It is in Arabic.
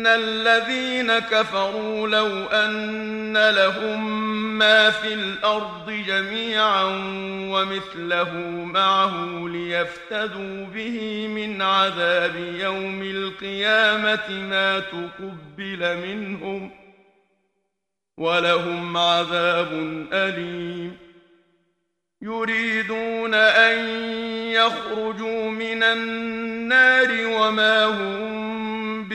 ان الذين كفروا لو ان لهم ما في الأرض جميعا ومثله معه ليفتدوا به من عذاب يوم القيامه ما تقبل منهم ولهم عذاب اليم يريدون ان يخرجوا من النار وما هم